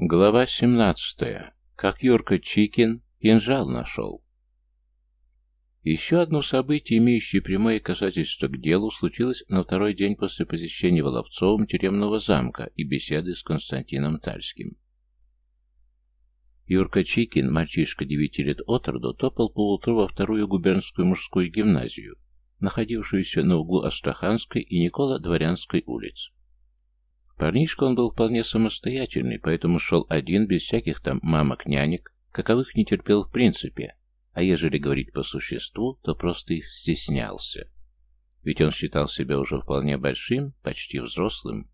Глава 17. Как Юрка Чикин кинжал нашел. Еще одно событие, имеющее прямое касательство к делу, случилось на второй день после посещения Воловцовым тюремного замка и беседы с Константином Тальским. Юрка Чикин, мальчишка девяти лет от роду, топал поутру во вторую губернскую мужскую гимназию, находившуюся на углу Астраханской и Никола-Дворянской улиц. Парнишка он был вполне самостоятельный, поэтому шел один, без всяких там мамок-нянек, каковых не терпел в принципе, а ежели говорить по существу, то просто их стеснялся. Ведь он считал себя уже вполне большим, почти взрослым.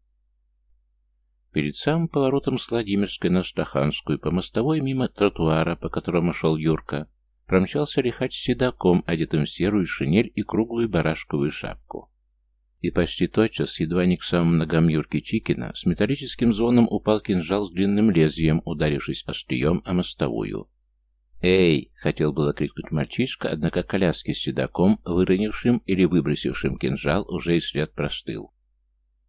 Перед самым поворотом с Владимирской на Стаханскую, по мостовой мимо тротуара, по которому шел Юрка, промчался лихач с седаком, одетым в серую шинель и круглую барашковую шапку. И почти тотчас, едва не к самым ногам Юрки Чикина, с металлическим звоном упал кинжал с длинным лезвием, ударившись острием о мостовую. «Эй!» — хотел было крикнуть мальчишка, однако коляски с седаком, выронившим или выбросившим кинжал, уже и след простыл.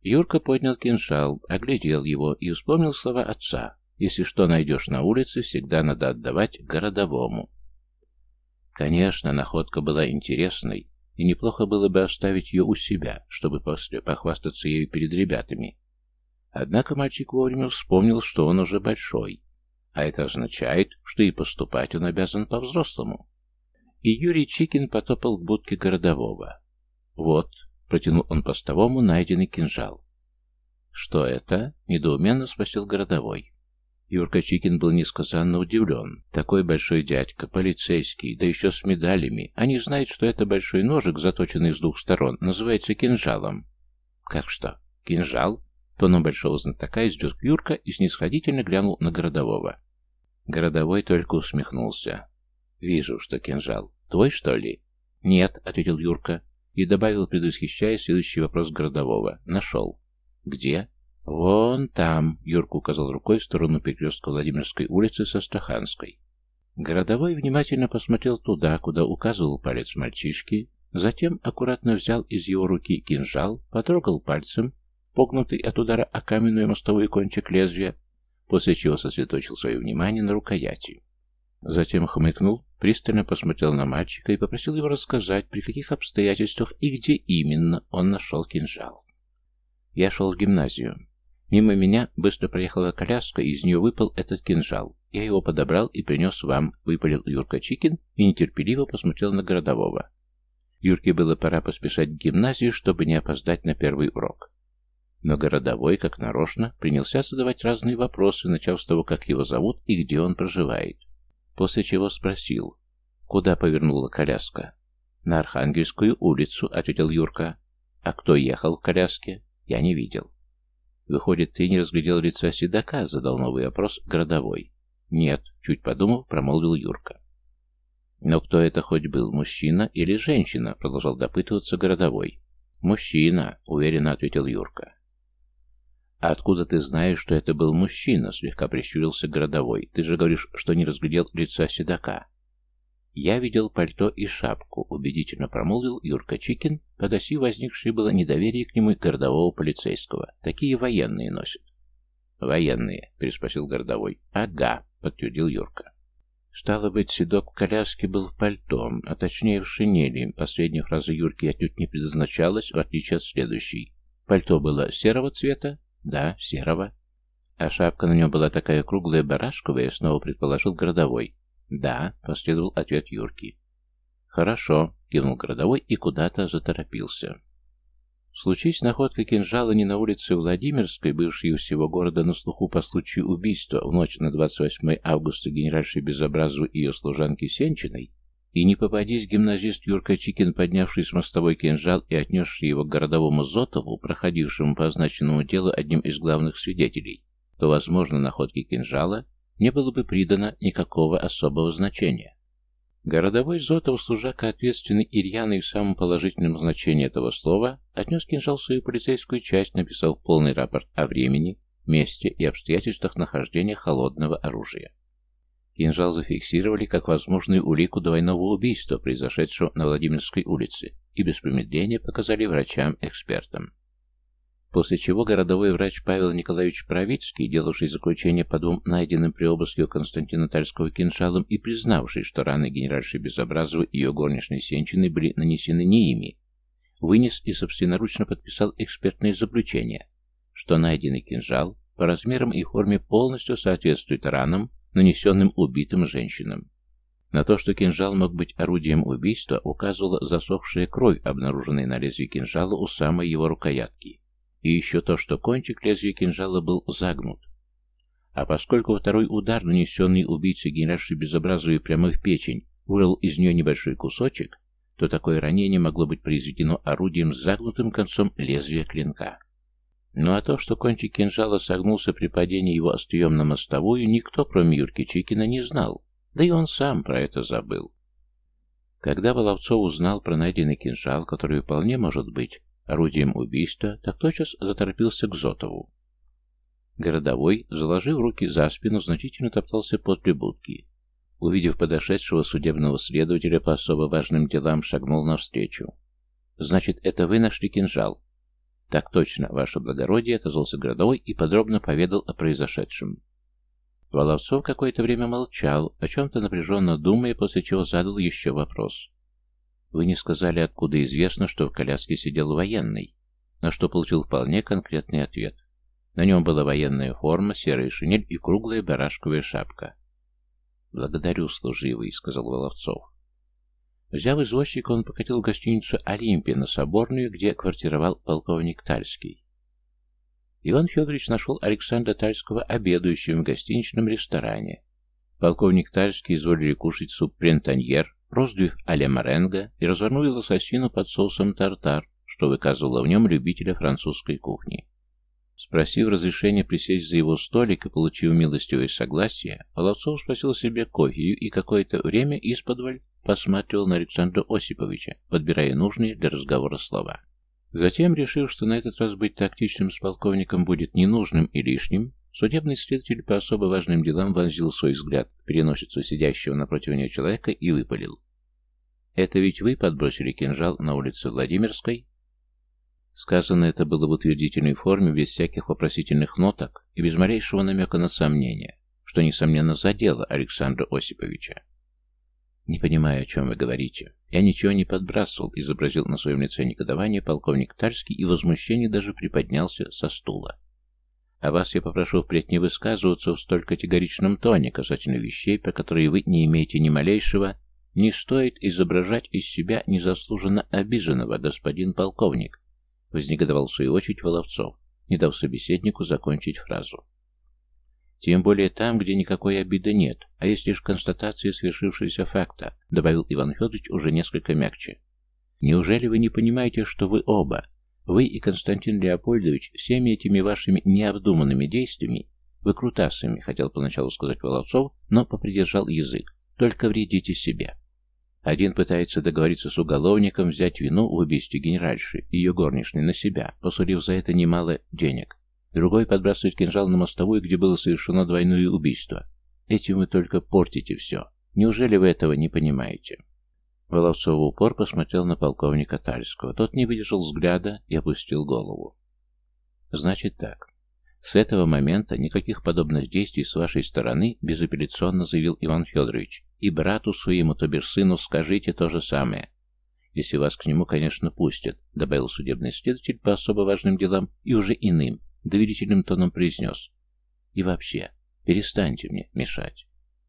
Юрка поднял кинжал, оглядел его и вспомнил слова отца. «Если что найдешь на улице, всегда надо отдавать городовому». Конечно, находка была интересной, и неплохо было бы оставить ее у себя, чтобы после похвастаться ею перед ребятами. Однако мальчик вовремя вспомнил, что он уже большой, а это означает, что и поступать он обязан по-взрослому. И Юрий Чикин потопал к будке городового. «Вот», — протянул он постовому найденный кинжал. «Что это?» — недоуменно спросил городовой. Юрка Чикин был несказанно удивлен. Такой большой дядька, полицейский, да еще с медалями. Они знают, что это большой ножик, заточенный с двух сторон, называется кинжалом. Как что? Кинжал? Тоном большого знатока изрек Юрка и снисходительно глянул на городового. Городовой только усмехнулся. «Вижу, что кинжал. Твой, что ли?» «Нет», — ответил Юрка и добавил, предвосхищая следующий вопрос городового. «Нашел». «Где?» «Вон там», — Юрка указал рукой в сторону перекрестка Владимирской улицы со Стаханской. Городовой внимательно посмотрел туда, куда указывал палец мальчишки, затем аккуратно взял из его руки кинжал, потрогал пальцем, погнутый от удара о каменную мостовую кончик лезвия, после чего сосредоточил свое внимание на рукояти. Затем хмыкнул, пристально посмотрел на мальчика и попросил его рассказать, при каких обстоятельствах и где именно он нашел кинжал. Я шел в гимназию. Мимо меня быстро проехала коляска, и из нее выпал этот кинжал. Я его подобрал и принес вам, выпалил Юрка Чикин и нетерпеливо посмотрел на городового. Юрке было пора поспешать в гимназию, чтобы не опоздать на первый урок. Но городовой, как нарочно, принялся задавать разные вопросы, начав с того, как его зовут и где он проживает. После чего спросил, куда повернула коляска. «На Архангельскую улицу», — ответил Юрка. «А кто ехал в коляске?» «Я не видел». «Выходит, ты не разглядел лица седока?» — задал новый вопрос городовой. «Нет», — чуть подумав, промолвил Юрка. «Но кто это хоть был, мужчина или женщина?» — продолжал допытываться городовой. «Мужчина», — уверенно ответил Юрка. «А откуда ты знаешь, что это был мужчина?» — слегка прищурился городовой. «Ты же говоришь, что не разглядел лица седока». «Я видел пальто и шапку», — убедительно промолвил Юрка Чикин, погасив возникшее было недоверие к нему городового полицейского. «Такие военные носят». «Военные?» — переспросил городовой. «Ага», — подтвердил Юрка. Стало быть, седок в коляске был в пальто, а точнее в шинели. Последняя фраза Юрки отнюдь не предназначалась, в отличие от следующей. Пальто было серого цвета? Да, серого. А шапка на нем была такая круглая барашковая, снова предположил городовой. «Да», — последовал ответ Юрки. «Хорошо», — кивнул городовой и куда-то заторопился. Случись находка кинжала не на улице Владимирской, бывшей у всего города на слуху по случаю убийства в ночь на 28 августа генеральшей Безобразу ее служанки Сенчиной, и не попадись гимназист Юрка Чикин, поднявший с мостовой кинжал и отнесший его к городовому Зотову, проходившему по означенному делу одним из главных свидетелей, то, возможно, находке кинжала не было бы придано никакого особого значения. Городовой Зотов, служака ответственный и в самом положительном значении этого слова, отнес кинжал в свою полицейскую часть, написал полный рапорт о времени, месте и обстоятельствах нахождения холодного оружия. Кинжал зафиксировали как возможную улику двойного убийства, произошедшего на Владимирской улице, и без промедления показали врачам-экспертам. После чего городовой врач Павел Николаевич Правицкий, делавший заключение по двум найденным при обыске у Константина Тальского кинжалом и признавший, что раны генеральши Безобразовой и ее горничной Сенчиной были нанесены не ими, вынес и собственноручно подписал экспертное заключение, что найденный кинжал по размерам и форме полностью соответствует ранам, нанесенным убитым женщинам. На то, что кинжал мог быть орудием убийства, указывала засохшая кровь, обнаруженная на лезвии кинжала у самой его рукоятки. И еще то, что кончик лезвия кинжала был загнут. А поскольку второй удар, нанесенный убийцей генеральшей безобразую прямо в печень, вырвал из нее небольшой кусочек, то такое ранение могло быть произведено орудием с загнутым концом лезвия клинка. Ну а то, что кончик кинжала согнулся при падении его острием на мостовую, никто, кроме Юрки Чикина, не знал, да и он сам про это забыл. Когда Воловцов узнал про найденный кинжал, который вполне может быть орудием убийства, так тотчас заторопился к Зотову. Городовой, заложив руки за спину, значительно топтался под прибудки. Увидев подошедшего судебного следователя по особо важным делам, шагнул навстречу. «Значит, это вы нашли кинжал?» «Так точно, ваше благородие», — отозвался городовой и подробно поведал о произошедшем. Воловцов какое-то время молчал, о чем-то напряженно думая, после чего задал еще вопрос. «Вы не сказали, откуда известно, что в коляске сидел военный?» На что получил вполне конкретный ответ. На нем была военная форма, серая шинель и круглая барашковая шапка. «Благодарю, служивый», — сказал Воловцов. Взяв извозчика, он покатил в гостиницу «Олимпия» на Соборную, где квартировал полковник Тальский. Иван Федорович нашел Александра Тальского обедающим в гостиничном ресторане. Полковник Тальский изволили кушать суп прентаньер, роздвиг а-ля моренго и развернули лососину под соусом тартар, что выказывало в нем любителя французской кухни. Спросив разрешения присесть за его столик и получив милостивое согласие, Половцов спросил себе кофею и какое-то время исподволь посматривал на Александра Осиповича, подбирая нужные для разговора слова. Затем, решив, что на этот раз быть тактичным с полковником будет ненужным и лишним, судебный следователь по особо важным делам вонзил свой взгляд в переносицу сидящего напротив него человека и выпалил. «Это ведь вы подбросили кинжал на улице Владимирской?» Сказано это было в утвердительной форме, без всяких вопросительных ноток и без малейшего намека на сомнение, что, несомненно, задело Александра Осиповича. «Не понимаю, о чем вы говорите. Я ничего не подбрасывал», — изобразил на своем лице негодование полковник Тальский и возмущение даже приподнялся со стула. «А вас я попрошу впредь не высказываться в столь категоричном тоне касательно вещей, про которые вы не имеете ни малейшего. Не стоит изображать из себя незаслуженно обиженного, господин полковник», — вознегодовал в свою очередь Воловцов, не дав собеседнику закончить фразу. Тем более там, где никакой обиды нет, а есть лишь констатация свершившегося факта, добавил Иван Федорович уже несколько мягче. Неужели вы не понимаете, что вы оба, вы и Константин Леопольдович, всеми этими вашими необдуманными действиями, выкрутасами, хотел поначалу сказать Воловцов, но попридержал язык, только вредите себе. Один пытается договориться с уголовником взять вину в убийстве генеральши и ее горничной на себя, посудив за это немало денег. Другой подбрасывает кинжал на мостовую, где было совершено двойное убийство. Этим вы только портите все. Неужели вы этого не понимаете?» Воловцов упор посмотрел на полковника Тальского. Тот не выдержал взгляда и опустил голову. «Значит так. С этого момента никаких подобных действий с вашей стороны, безапелляционно заявил Иван Федорович. И брату своему, то бишь сыну, скажите то же самое. Если вас к нему, конечно, пустят, добавил судебный следователь по особо важным делам и уже иным, доверительным тоном произнес. «И вообще, перестаньте мне мешать».